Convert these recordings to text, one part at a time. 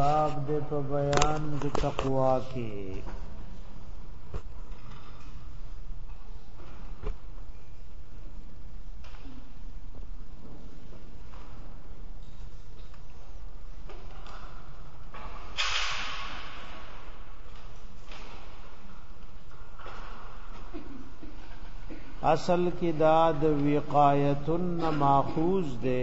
باب د په بیان د تقوا کې اصل کې دا د وقایتن ماخوذ ده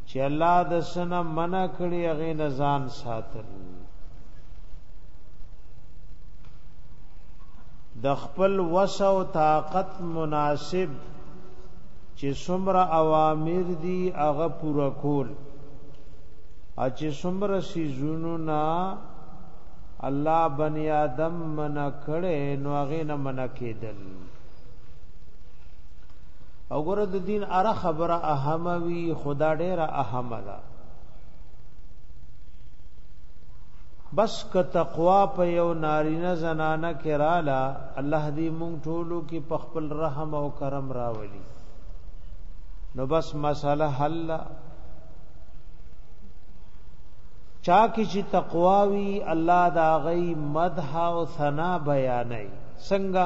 چې الله د سنه منع کړي هغه نه ځان ساتل د خپل وس او طاقت مناسب چې څومره اوامر دي هغه پوره کول ا چې څومره سيزونو نه الله بني آدم منع کړي نو هغه نه منع کېدل او ګره د دین اره خبره اهمه وی خدا ډیره اهمه ده بس که تقوا په یو نارینه زنانه کې رااله الله دې مونږ ټولو کې په خپل رحم او کرم راولي نو بس مسله حل چا کې چې تقوا وی الله دا غي مدح او ثنا بیانای څنګه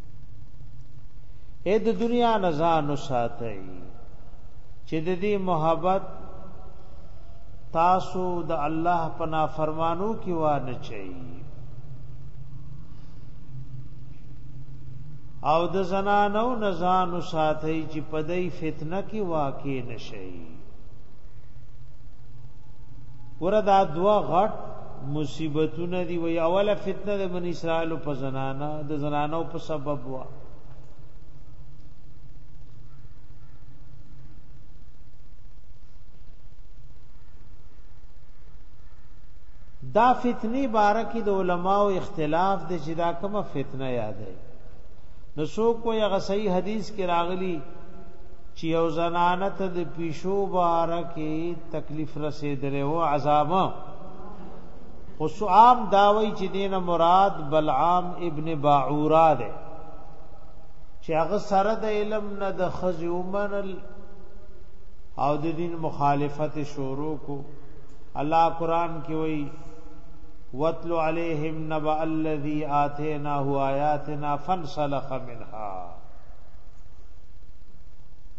اې د دنیا نزان ساتي چې د دې محبت تاسو د الله په نافرمانو کې و نه چي او د زنانو نزان ساتي چې په دې فتنه کې واقع نشي وردا دوا غټ مصیبتونه دی وی اوله فتنه د بنی اسرائیل په زنانه د زنانو په سبب وا دا فتنی بارکی د علماو اختلاف د چې دا کومه فتنه یادای نو سو کو یا صحیح حدیث کې راغلی چې یو زنانه ته د پیشو بارکی تکلیف رسیدلی او عذاب خو عام داوی چې دین مراد بلعام ابن باعورا ده چې هغه سره د علم نه د خزي ومنل او د دین مخالفت شروع کو الله قران کې وایي وَاتْلُ عَلَيْهِمْ نَبَأَ الَّذِي آتَيْنَاهُ آيَاتِنَا فَانْسَلَخَ مِنْهَا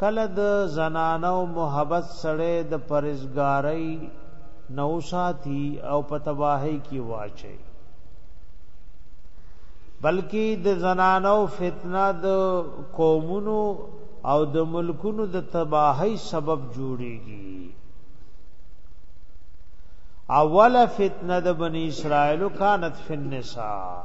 کله د زنانو محبت سړی د پرهیزګارۍ نه وساتي او په تباهۍ کې واچوي، بلکې د زنانو فتنه د قومونو او د ملکونو د تباهۍ سبب جوړېږي. اوله فتنه د بنی اسرائیل کانت فی النساء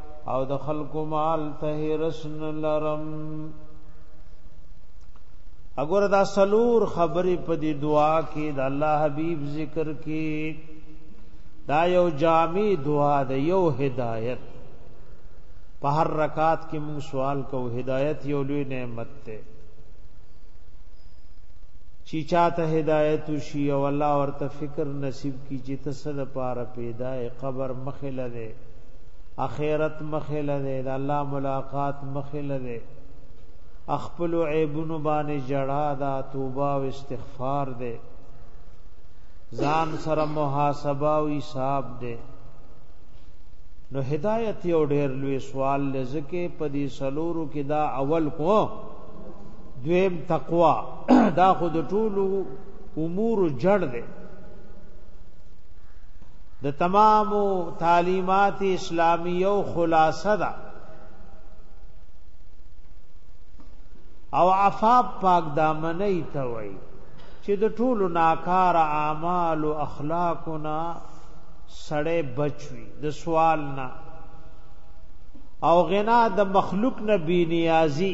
او د خلق مال ته رسن لرم اگر دا سلور خبرې په دې دعا کې د الله حبيب ذکر کې دا یو جامع دعا ده یو هدایت په هر رکعت کې موږ سوال کوو هدایت یو لوی نعمت ده چې چاته هدایت شي او الله ورته فکر نصیب کی چې تسل پاره پیدا قبر مخله ده اخرت مخله ده د الله ملاقات مخله ده خپل عیبونو باندې جړا دا توبه او استغفار ده ځان سره محاسبه او حساب ده نو هدایت یو ډیر لوی سوال لزکه په دې سلورو کې دا اول کو دویم تقوا دا خود ټولو امور جړ ده د تمام تعلیمات اسلامیه او خلاصه ده او عفاف پاک دامنۍ ته وای چې د ټولو ناکار اعمال او اخلاقنا سړې بچوي د سوال نه او غنا د مخلوق نه بی نیازي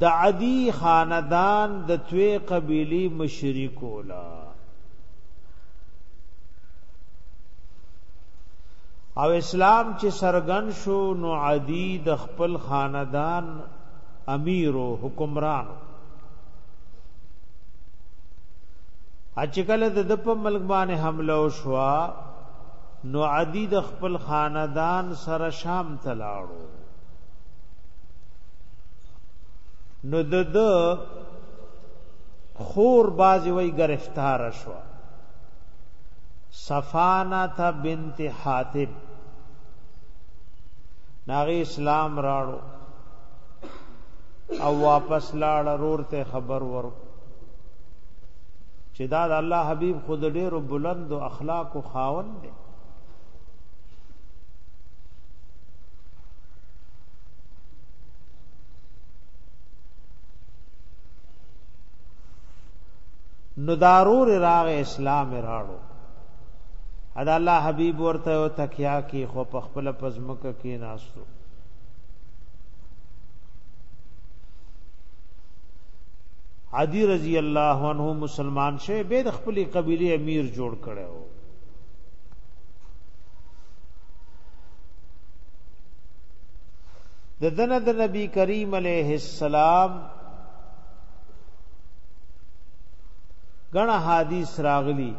د عدی خاندان د توی قبیلی مشرکولا او اسلام چې سرغن شو نو عدی د خپل خاندان امیر او حکمران اچکل د په ملک باندې حمله وشوه نو عدی د خپل خاندان سره شام ته لاړو نو د د خور بازی وی گرفتار شو صفانا تا بنت حاتب ناغی اسلام راړو او واپس لاړ رور ته خبر ورکو چې دا د الله حبيب خود ډېرو بلند او اخلاق او خاون دی نو دارور راغ اسلام راړو ادا الله حبيب ورته او تکیا کی خو په خپل پزمک کې ناستو عدی رضی الله عنه مسلمان شه به د خپل قبیله امیر جوړ کړو د دنه د نبی کریم علیه السلام غنا حدیث راغلی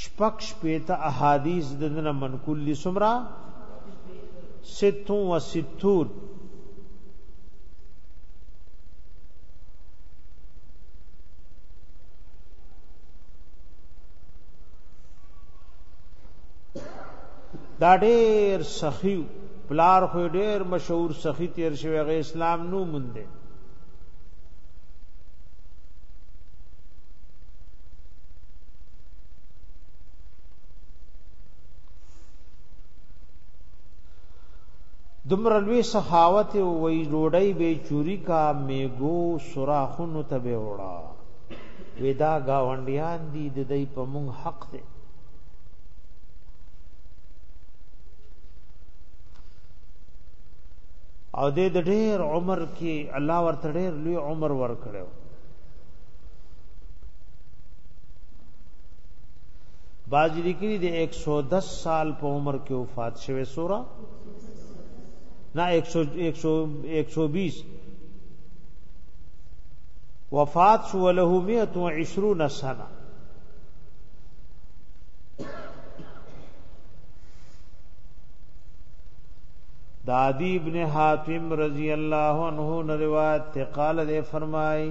شپک شپیتا احادیث د دنه منقول لسمرا ستون و ستون دا ډیر سخی پلار خو ډیر مشهور سخی تیر شوی غی اسلام نو مونږ دمر لوی سخاوت وی ډوډۍ به چوری کا میګو سوراخونو ته به وړا ودا گاونډیان دی د دې په مونږ حق دی او د ډېر عمر کې الله ورته ډېر لوی عمر ورکړو باز لیکلی دی 110 سال په عمر کې وفات شوه سورا نه 100 120 وفات شو له 120 سنه دادی ابن حاتم رضی اللہ عنہ نے روایت تے قال دے فرمائی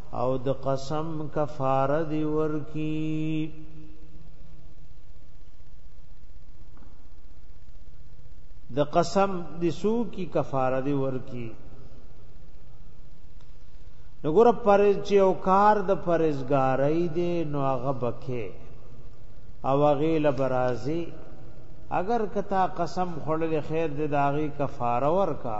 او د قسم کفاره دی ورکی د قسم د سو کی کفاره دی ورکی نګور پر چې او کار د پرزګارۍ دی نو هغه بکه او هغه لبرازي اگر کتا قسم خړل خیر د داغي کفاره ورکا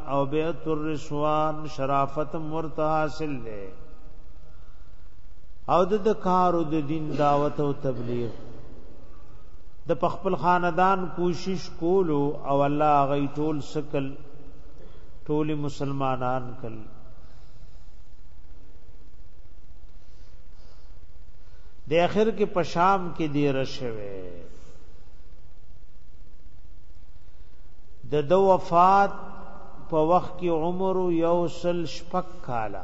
او بیعت الرسوان شرافت ورته حاصل دی او د کارو د دین دعوت او تبلیغ د پخپل خاندان کوشش کولو او الله غي ټول سکل ټول مسلمانان کل د اخر کې پشام کې دی رشوه د د وفات په وخت کې عمر یو سل شپک کالا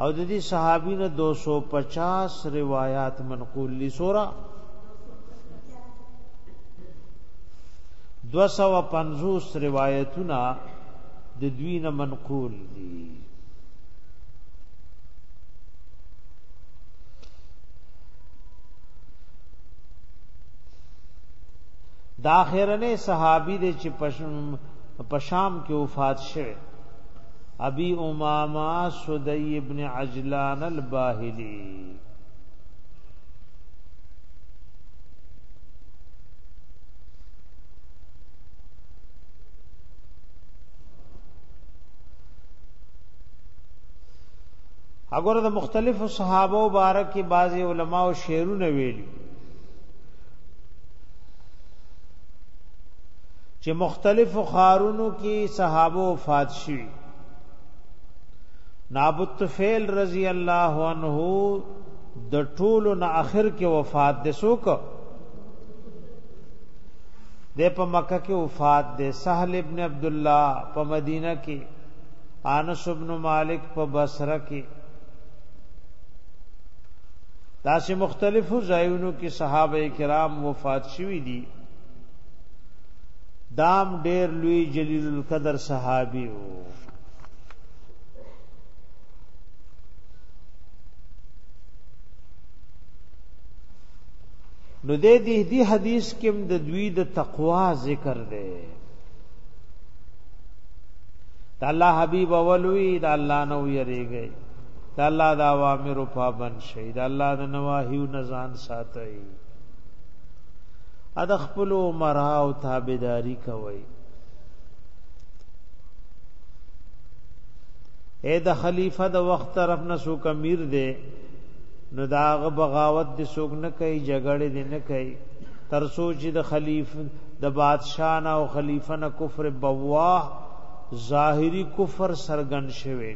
او د دې صحابي نه 250 روایت منقول دي سورا 250 روایتونه د دوی نه منقول دي د اخرنه صحابي د چې په شام کې وفات شوه ابي امامه سدي ابن عجلان الباهلي اگر د مختلفو صحابه مبارک بعضی علما او شعرونه ویلي چې مختلف خارونو کې صحابه وفات شي نابو طفیل رضی الله عنه د ټولو نه اخر کې وفات دي سوک د په مکه کې وفات دي سهل ابن عبد الله په مدینه کې انس ابن مالک په بصره کې داسې مختلفو ځایونو کې صحابه کرام وفات شوي دي دام ډیر لوی جلیل القدر صحابي وو نو دې دې دې حدیث کې د دوی د تقوا ذکر دی د الله حبیب اولوی د الله نو یریږي د الله د اوامر پابند شي د الله د نواهیو نه ځان ساتي ا د خپل عمره او تابعداري کوي اے د خلیفہ د وخت طرف نه سو کمیر دی نو داغ بغاوت د سوګ نه کوي جګړه دې نه کوي تر سوچ د خلیفہ د بادشاہ نه او خلیفہ نه کفر بواه ظاهری کفر سرګن شوی